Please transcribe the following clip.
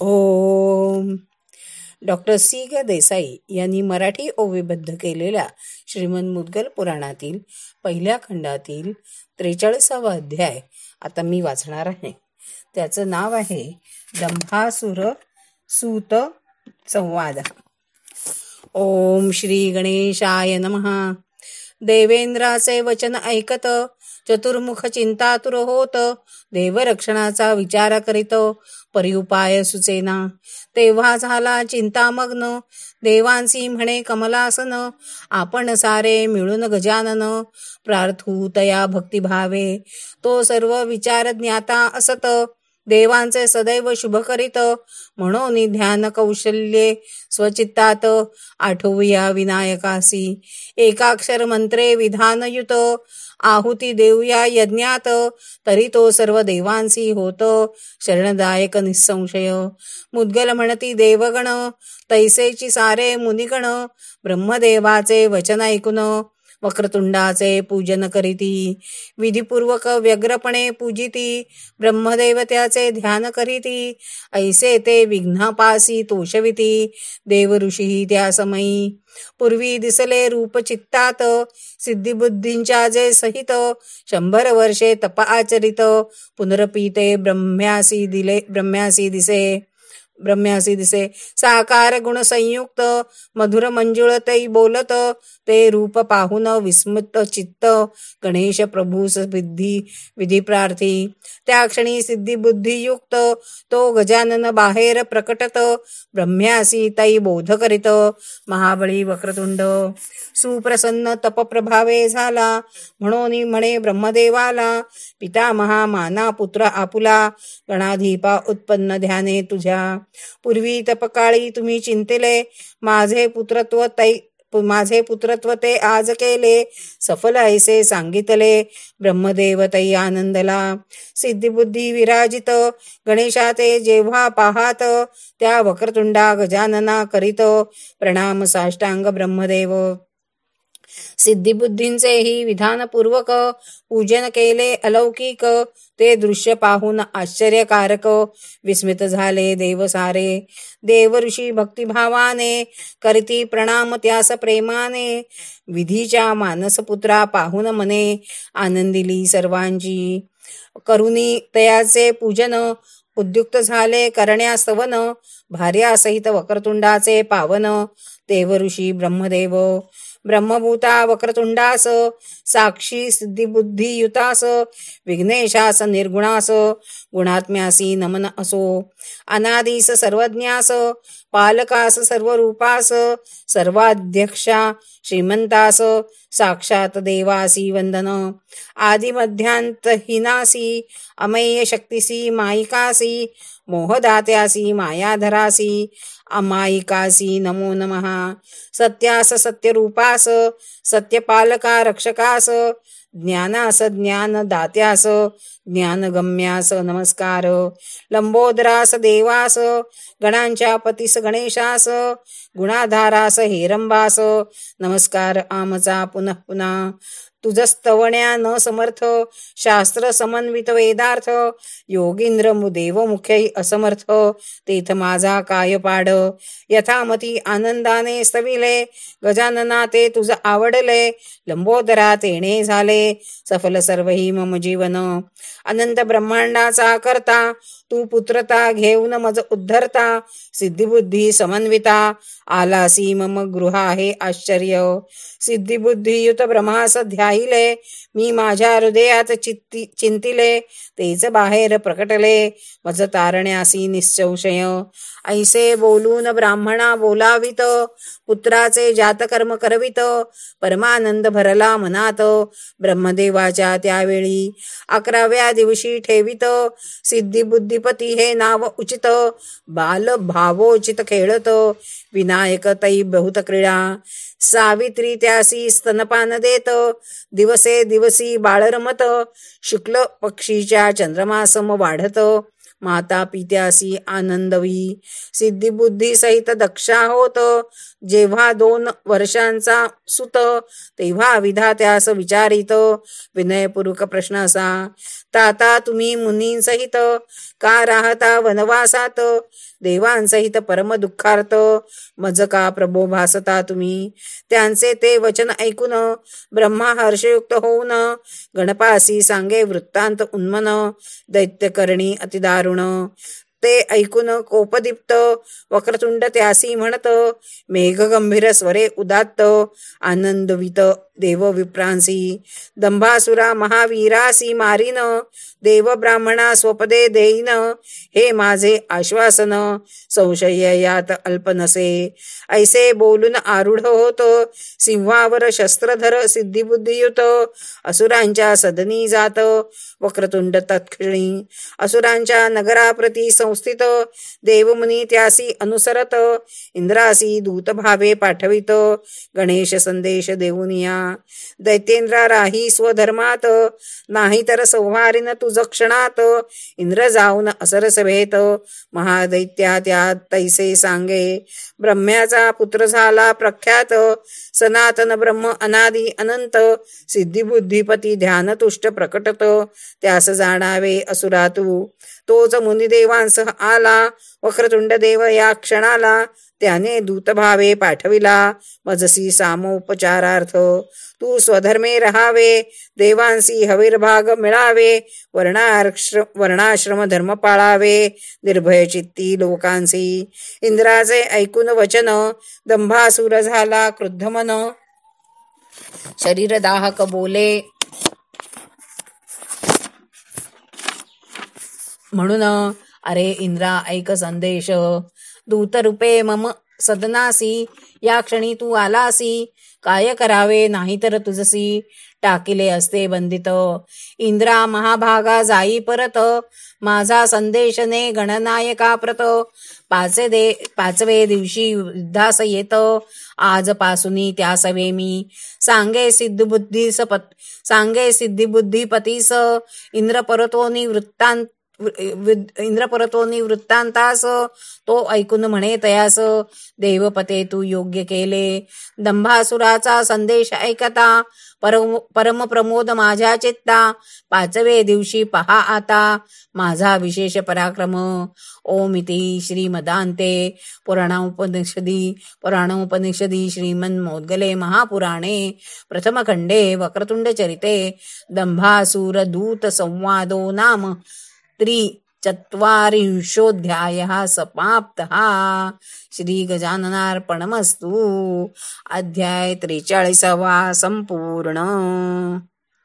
ओम. Doctor C ग देसाई यांनी मराठी ओवीबद्ध केलेल्या श्रीमंत मुद्गल पुराणातील पहिल्या खंडातील त्रेचाळीसावा अध्याय आता मी वाचणार आहे. त्याचं नाव आहे दंभासुर सूत संवाद. ओम श्री गणेशाय नमहा देवेंद्राचे वचन ऐकत चतुर्मुख चिंतातुर होत देवरक्षणाचा विचार करीत परिउपाय सुचेना. तेव्हा झाला चिंतामग्न देवांसी म्हणे कमलासन आपण सारे मिळून गजानन प्रार्थू तया भक्तिभावे. तो सर्व विचार ज्ञाता असत देवांचे सदैव शुभ करीत. म्हणून ध्यान कौशल्ये स्वचित्तात आठवूया विनायकासी. एकाक्षर मंत्रे विधानयुत. आहुती देऊया यज्ञात. तरी तो सर्व देवांसी होत. शरणदायक निसंशय. मुद्गल म्हणती देवगण. तैसेची सारे मुनिगण. ब्रह्मदेवाचे वचन ऐकून वक्रतुंडाचे पूजन करीती. विधीपूर्वक व्यग्रपणे पूजिती. ब्रह्मदेवत्याचे ध्यान करीती. ऐसे ते विघ्नापासी तोषविती. देवऋषी त्या समयी पूर्वी दिसले रूप चित्तात. सिद्धिबुद्धींच्या जे सहित शंभर वर्षे तप आचरित. पुनरपीते ब्रह्म्यासी दिले ब्रह्म्यासी दिसे. ब्रह्म्यासी दिसे साकार गुण संयुक्त मधुर मंजुळ तै बोलत ते रूप पाहून विस्मृत चित्त गणेश प्रभू सिद्धी विधी प्रार्थी. त्या क्षणी सिद्धी बुद्धियुक्त तो गजानन बाहेर प्रकटत ब्रह्म्यासी तै बोध करीत महाबळी वक्रतुंड. सुप्रसन्न तपप्रभावे झाला म्हणून म्हणे ब्रह्मदेवाला पिता महामाना पुत्र आपुला गणाधीपा उत्पन्न ध्याने तुझ्या. पूर्वी तपकाळी तुम्ही चिंतले. माझे पुत्रत्व तै माझे पुत्रत्व ते आज केले. सफल ऐसे सांगितले. ब्रह्मदेव तै आनंदला. सिद्धिबुद्धी विराजित. गणेशा ते जेव्हा पाहात त्या वक्रतुंडा गजानना करीत. प्रणाम साष्टांग ब्रह्मदेव. सिद्धिबुद्धींचेही विधानपूर्वक पूजन केले अलौकिक. ते दृश्य पाहून आश्चर्यकारक. विस्मित झाले देव सारे देव ऋषी भक्तिभावाने करती प्रणाम त्यास प्रेमाने. विधीच्या मानसपुत्रा पाहून मने आनंदिली सर्वांची. करुणी तयाचे पूजन उद्युक्त झाले करण्या सवन भार्यासहित वक्रतुंडाचे पावन. देव ऋषी ब्रह्मदेव ब्रह्मभूता वक्रतुंडास साक्षी सिद्धिबुद्धियुतास विघ्नेशास निर्गुणास गुणात्म्यासी नमन असो. अनादीस सर्वज्ञास पालकास सर्व रूपास सर्वाध्यक्षा श्रीमंतास साक्षात देवासी वंदन. आदिमध्यांतहिनासी अमेय शक्तीसी मायिकासी मोहदात्यासी मायाधरासी अमायिकासी नमो नमः. सत्यास सत्यरूपास सत्यपालका रक्षकास ज्ञानास ज्ञान दात्यास ज्ञानगम्यास नमस्कार. लंबोदरास देवास गणांच्या पतीस गणेशास गुणाधारास हेरंबास नमस्कार आमचा पुनः पुन्हा तुझ स्तवण्या न समर्थ शास्त्र समन्वित वेदार्थ योगींद्र देव मुख्य असमर्थ तेथ माझा काय पाड. यथामती आनंदाने स्तविले गजानना ते तुझ आवडले लंबोदरा तेणे झाले सफल सर्वही मम जीवन. अनंत ब्रह्मांडाचा करता तू पुत्रता घेऊन मज उद्धरता सिद्धिबुद्धी समन्विता आलासी मम गृह आहे आश्चर्य. सिद्धिबुद्धियुत ब्रह्मास ध्याहिले मी माझ्या हृदयात चित्ती चिंतिले तेच बाहेर प्रकटले मज तारण्यासी निश्चौशय ऐसे बोलून ब्राह्मणा बोलावित पुत्राचे जातकर्म करवित परमानंद भरला मनात ब्रह्मदेवाच्या त्यावेळी अकराव्या दिवशी ठेवित सिद्धिबुद्धी अधिपती हे नाव उचित. बाल भावोचित खेळत. विनायक तै बहुत क्रीडा. सावित्री त्यासी स्तनपान देत. दिवसे दिवसी बाळरमत शुक्ल पक्षीच्या चंद्रमासम वाढत. माता पित्यासी आनंदवी. सिद्धिबुद्धी सहित दक्षा होत. जेव्हा दोन वर्षांचा सुत तेव्हा विधात्यास विचारित. विनयपूर्वक प्रश्न असा ताता तुम्ही मुनींसहित का राहता वनवासात? देवांसहित परम दुःखार्थ. मज का प्रभो भासता तुम्ही. त्यांचे ते वचन ऐकून ब्रह्मा हर्षयुक्त होऊन गणपासी सांगे वृत्तांत उन्मन दैत्यकर्णी अतिदारुण. ते ऐकून कोपदीप्त वक्रतुंड त्यासी म्हणत मेघगंभीर स्वरे उदात्त आनंदवित देव विप्रांसी दंभासुरा महावीरासी मारीन देव ब्राह्मणा स्वपदे देईन हे माझे आश्वासन संशय यात अल्प नसे ऐसे बोलून आरूढ होत सिंहावर शस्त्रधर सिद्धिबुद्धियुत असुरांच्या सदनी जात वक्रतुंड तत्क्षणी असुरांच्या नगराप्रती संस्थित देवमुनी त्यासी अनुसरत इंद्रासी दूत भावे पाठवित गणेश संदेश देऊनिया। दैतेंद्रा राही स्वधर्मात नाही तर संहारीन तुझ क्षणात इंद्र जाऊन असर सभेत। महादैत्या त्यात तैसे सांगे ब्रह्म्याचा पुत्र झाला प्रख्यात सनातन ब्रह्म अनादी अनंत सिद्धिबुद्धिपती ध्यानतुष्ट प्रकटत त्यास जाणावे असुरा तू। तोच मुनिदेवांसह आला वक्रतुंड देव या क्षणाला त्याने दूतभावे पाठविला. मजसी सामोपचारार्थ तू स्वधर्मे रहावे देवांसी हवीरभाग मिळावे वर्णाश्र वर्णाश्रम धर्म पाळावे निर्भय चित्ती लोकांसी. इंद्राचे ऐकून वचन दंभासुर झाला क्रुद्ध मन. शरीर दाहक बोले. म्हणून अरे इंद्रा ऐक संदेश. दूतरूपे मम सदनासी. या क्षणी तू आलासी. काय करावे नाही तर तुझसी. टाकिले असते बंदित. इंद्रा महाभागा जाई परत. माझा संदेशने गणनायका प्रत पाचे दे पाचवे दिवशी युद्धास येत. आजपासून त्या सवे मी. सांगे सिद्धबुद्धीस पत सांगे सिद्धिबुद्धीपतीस. इंद्र परतोनी वृत्तांत इंद्रपरतोनी वृत्तांतास तो ऐकून म्हणे तयास देवपते तू योग्य केले. दंभासुराचा संदेश ऐकता. परम परम प्रमोद माझ्या चित्ता. पाचवे दिवशी पहा आता. माझा विशेष पराक्रम. ओमिती श्रीमदांते पुराणोपनिषदी पुराणोपनिषदी श्रीमन मोद्गले महापुराणे. प्रथमखंडे वक्रतुंड चरिते दंभासुर दूत संवादो नाम त्रिचत्वारिंशोऽध्यायः समाप्तः। श्रीगजाननार्पणमस्तु। अध्याय त्रिचाळीसवा सम्पूर्ण।